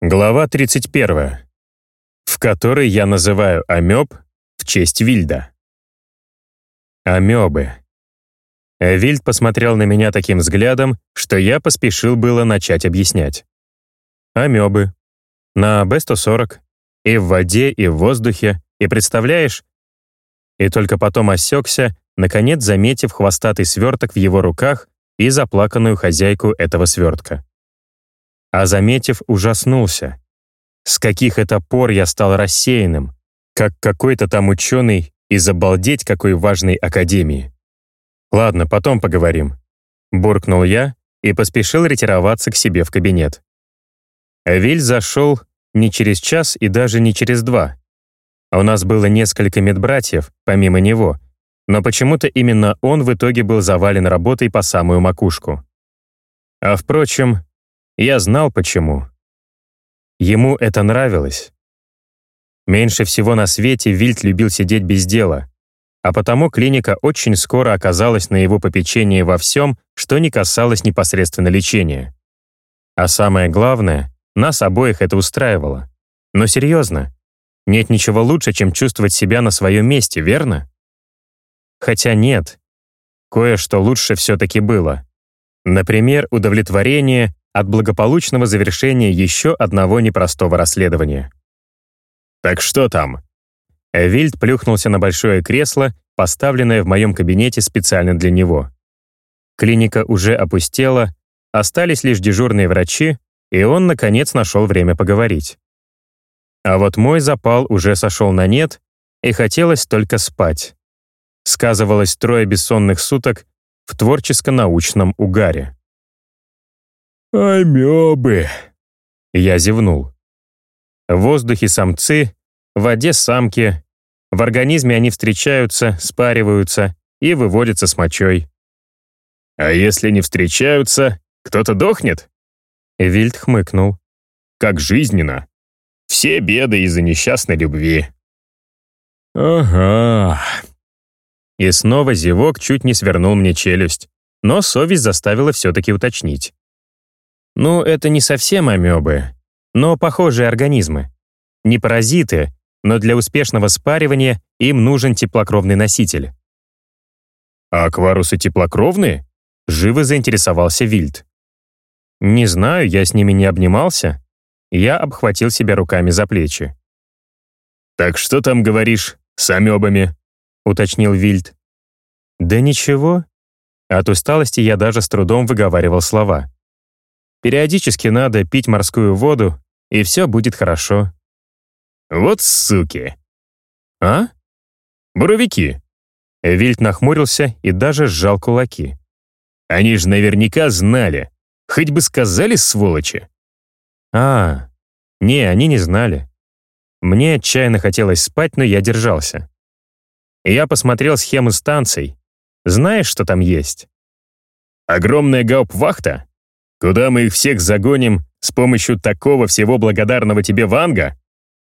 Глава 31, в которой я называю амеб в честь Вильда. Амебы. Вильд посмотрел на меня таким взглядом, что я поспешил было начать объяснять. Амебы. На Б-140. И в воде, и в воздухе. И представляешь? И только потом осекся, наконец заметив хвостатый сверток в его руках и заплаканную хозяйку этого свертка а заметив, ужаснулся. С каких это пор я стал рассеянным, как какой-то там ученый из обалдеть какой важной академии. Ладно, потом поговорим. Буркнул я и поспешил ретироваться к себе в кабинет. Виль зашел не через час и даже не через два. У нас было несколько медбратьев, помимо него, но почему-то именно он в итоге был завален работой по самую макушку. А впрочем, я знал почему. Ему это нравилось. Меньше всего на свете Вильд любил сидеть без дела, а потому клиника очень скоро оказалась на его попечении во всем, что не касалось непосредственно лечения. А самое главное, нас обоих это устраивало. Но серьезно, нет ничего лучше, чем чувствовать себя на своем месте, верно? Хотя нет, кое-что лучше все-таки было. Например, удовлетворение от благополучного завершения еще одного непростого расследования. «Так что там?» Вильд плюхнулся на большое кресло, поставленное в моем кабинете специально для него. Клиника уже опустела, остались лишь дежурные врачи, и он, наконец, нашел время поговорить. А вот мой запал уже сошел на нет, и хотелось только спать. Сказывалось трое бессонных суток в творческо-научном угаре. «Амебы!» Я зевнул. В воздухе самцы, в воде самки. В организме они встречаются, спариваются и выводятся с мочой. «А если не встречаются, кто-то дохнет?» Вильд хмыкнул. «Как жизненно. Все беды из-за несчастной любви». «Ага». И снова зевок чуть не свернул мне челюсть, но совесть заставила все-таки уточнить. Ну, это не совсем амебы, но похожие организмы. Не паразиты, но для успешного спаривания им нужен теплокровный носитель. «А акварусы теплокровные?» — живо заинтересовался Вильд. «Не знаю, я с ними не обнимался». Я обхватил себя руками за плечи. «Так что там говоришь с амебами?» — уточнил Вильд. «Да ничего». От усталости я даже с трудом выговаривал слова. Периодически надо пить морскую воду, и все будет хорошо. Вот суки. А? Буровики. Вильд нахмурился и даже сжал кулаки. Они же наверняка знали. Хоть бы сказали, сволочи. А, не, они не знали. Мне отчаянно хотелось спать, но я держался. Я посмотрел схемы станций. Знаешь, что там есть? Огромная гауптвахта Куда мы их всех загоним с помощью такого всего благодарного тебе Ванга?»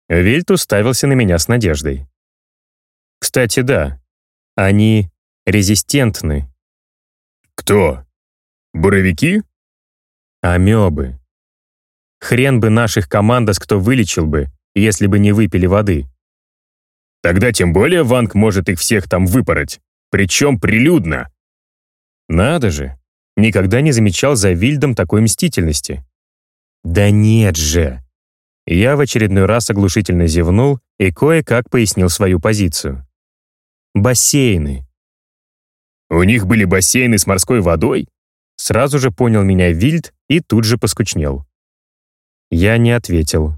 Вильт уставился на меня с надеждой. «Кстати, да. Они резистентны». «Кто? Буровики?» «Амебы. Хрен бы наших командос кто вылечил бы, если бы не выпили воды». «Тогда тем более Ванг может их всех там выпороть, причем прилюдно». «Надо же. Никогда не замечал за Вильдом такой мстительности. «Да нет же!» Я в очередной раз оглушительно зевнул и кое-как пояснил свою позицию. «Бассейны». «У них были бассейны с морской водой?» Сразу же понял меня Вильд и тут же поскучнел. Я не ответил.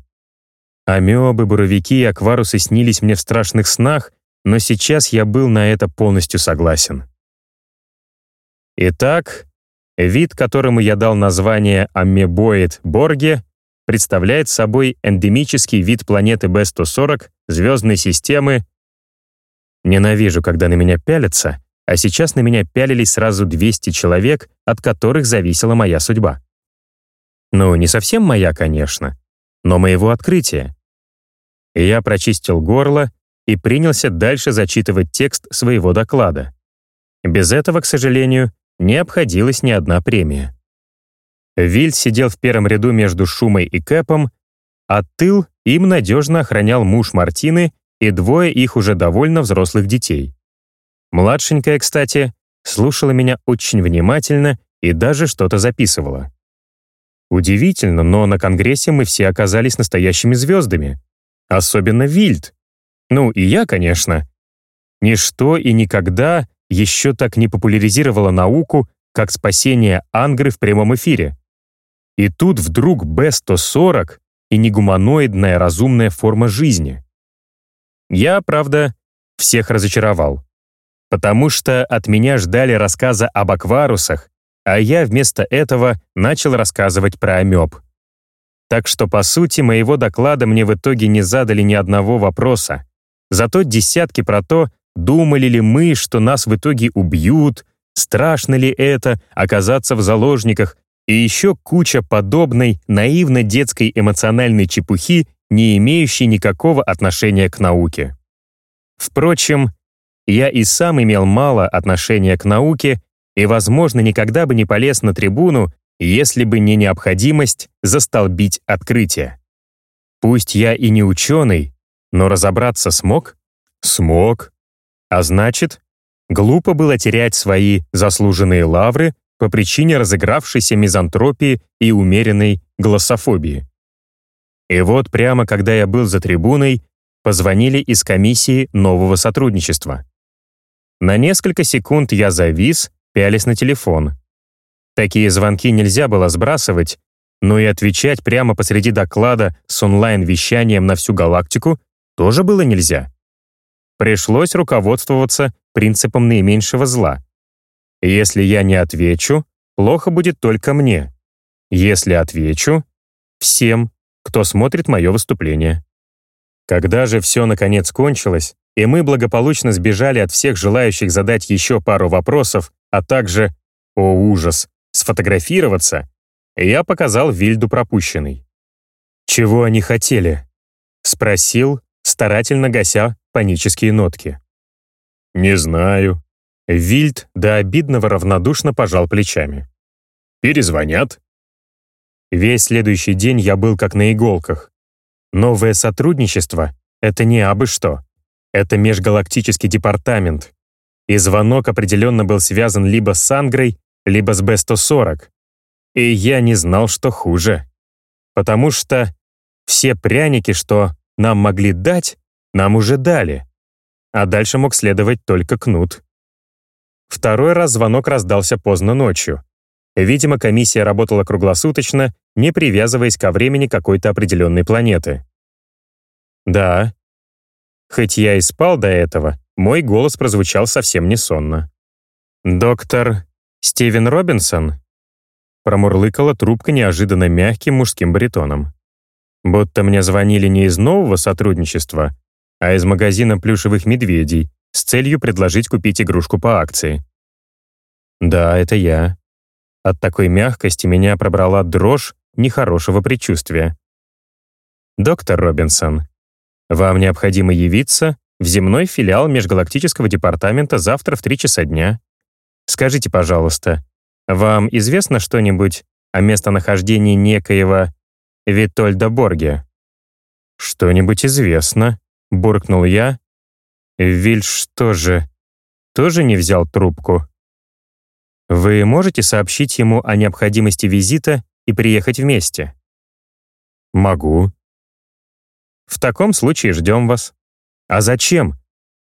Амебы, буровики и акварусы снились мне в страшных снах, но сейчас я был на это полностью согласен. Итак, Вид, которому я дал название амебоид борге, представляет собой эндемический вид планеты B140 звездной системы. Ненавижу, когда на меня пялятся, а сейчас на меня пялились сразу 200 человек, от которых зависела моя судьба. Ну, не совсем моя, конечно, но моего открытия. Я прочистил горло и принялся дальше зачитывать текст своего доклада. Без этого, к сожалению, не обходилась ни одна премия. Вильд сидел в первом ряду между Шумой и Кэпом, а тыл им надежно охранял муж Мартины и двое их уже довольно взрослых детей. Младшенькая, кстати, слушала меня очень внимательно и даже что-то записывала. Удивительно, но на Конгрессе мы все оказались настоящими звездами. Особенно Вильд. Ну, и я, конечно. Ничто и никогда еще так не популяризировало науку, как спасение Ангры в прямом эфире. И тут вдруг Б-140 и негуманоидная разумная форма жизни. Я, правда, всех разочаровал. Потому что от меня ждали рассказа об акварусах, а я вместо этого начал рассказывать про амеб. Так что, по сути, моего доклада мне в итоге не задали ни одного вопроса. Зато десятки про то, думали ли мы, что нас в итоге убьют, страшно ли это оказаться в заложниках, и еще куча подобной наивно-детской эмоциональной чепухи, не имеющей никакого отношения к науке. Впрочем, я и сам имел мало отношения к науке и, возможно, никогда бы не полез на трибуну, если бы не необходимость застолбить открытие. Пусть я и не ученый, но разобраться смог? Смог. А значит, глупо было терять свои заслуженные лавры по причине разыгравшейся мизантропии и умеренной глоссофобии. И вот прямо когда я был за трибуной, позвонили из комиссии нового сотрудничества. На несколько секунд я завис, пялись на телефон. Такие звонки нельзя было сбрасывать, но и отвечать прямо посреди доклада с онлайн-вещанием на всю галактику тоже было нельзя. Пришлось руководствоваться принципом наименьшего зла. Если я не отвечу, плохо будет только мне. Если отвечу, всем, кто смотрит мое выступление. Когда же все наконец кончилось, и мы благополучно сбежали от всех желающих задать еще пару вопросов, а также, о ужас, сфотографироваться, я показал Вильду пропущенный. «Чего они хотели?» — спросил, старательно гася панические нотки. «Не знаю». Вильд до обидного равнодушно пожал плечами. «Перезвонят». Весь следующий день я был как на иголках. Новое сотрудничество — это не абы что. Это межгалактический департамент. И звонок определенно был связан либо с Ангрой, либо с Б-140. И я не знал, что хуже. Потому что все пряники, что нам могли дать, нам уже дали. А дальше мог следовать только кнут. Второй раз звонок раздался поздно ночью. Видимо, комиссия работала круглосуточно, не привязываясь ко времени какой-то определенной планеты. Да, Хоть я и спал до этого, мой голос прозвучал совсем не сонно. «Доктор Стивен Робинсон?» Промурлыкала трубка неожиданно мягким мужским баритоном. Будто мне звонили не из нового сотрудничества, а из магазина плюшевых медведей с целью предложить купить игрушку по акции. Да, это я. От такой мягкости меня пробрала дрожь нехорошего предчувствия. «Доктор Робинсон, вам необходимо явиться в земной филиал Межгалактического департамента завтра в 3 часа дня. Скажите, пожалуйста, вам известно что-нибудь о местонахождении некоего Витольда Борге?» «Что-нибудь известно», — буркнул я. «Виль что же, тоже не взял трубку?» «Вы можете сообщить ему о необходимости визита и приехать вместе?» «Могу», в таком случае ждем вас. А зачем?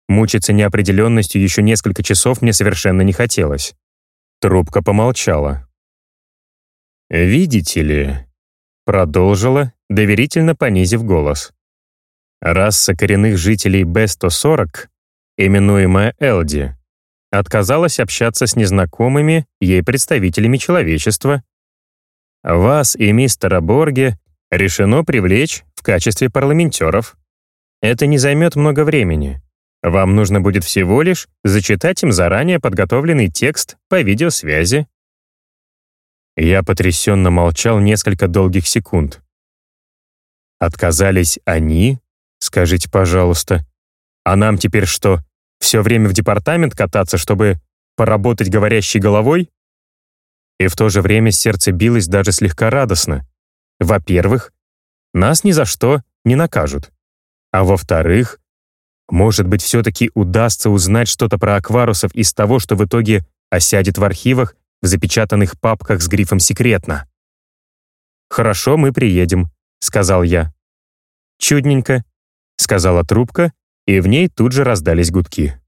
Мучиться неопределенностью еще несколько часов мне совершенно не хотелось. Трубка помолчала. «Видите ли...» Продолжила, доверительно понизив голос. Раса коренных жителей Б-140, именуемая Элди, отказалась общаться с незнакомыми ей представителями человечества. Вас и мистера Борге решено привлечь в качестве парламентеров. Это не займет много времени. Вам нужно будет всего лишь зачитать им заранее подготовленный текст по видеосвязи. Я потрясенно молчал несколько долгих секунд. Отказались они? Скажите, пожалуйста. А нам теперь что, все время в департамент кататься, чтобы поработать говорящей головой? И в то же время сердце билось даже слегка радостно. Во-первых, нас ни за что не накажут. А во-вторых, может быть, все-таки удастся узнать что-то про акварусов из того, что в итоге осядет в архивах в запечатанных папках с грифом «Секретно». «Хорошо, мы приедем», — сказал я. «Чудненько», — сказала трубка, и в ней тут же раздались гудки.